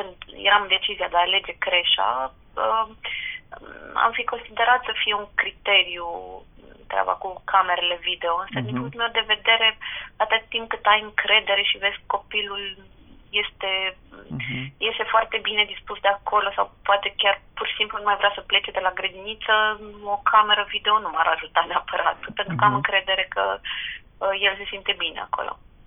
când eram decizia de a alege creșa, uh, am fi considerat să fie un criteriu treaba cu camerele video, însă uh-huh. din mhm. punctul meu de vedere, atât timp cât ai încredere și vezi copilul este, mhm. uh-huh. iese foarte bine dispus de acolo sau poate chiar pur și simplu nu mai vrea să plece de la grădiniță, o cameră video nu m-ar ajuta neapărat, pentru că uh-huh. am mhm. încredere că uh, el se simte bine acolo.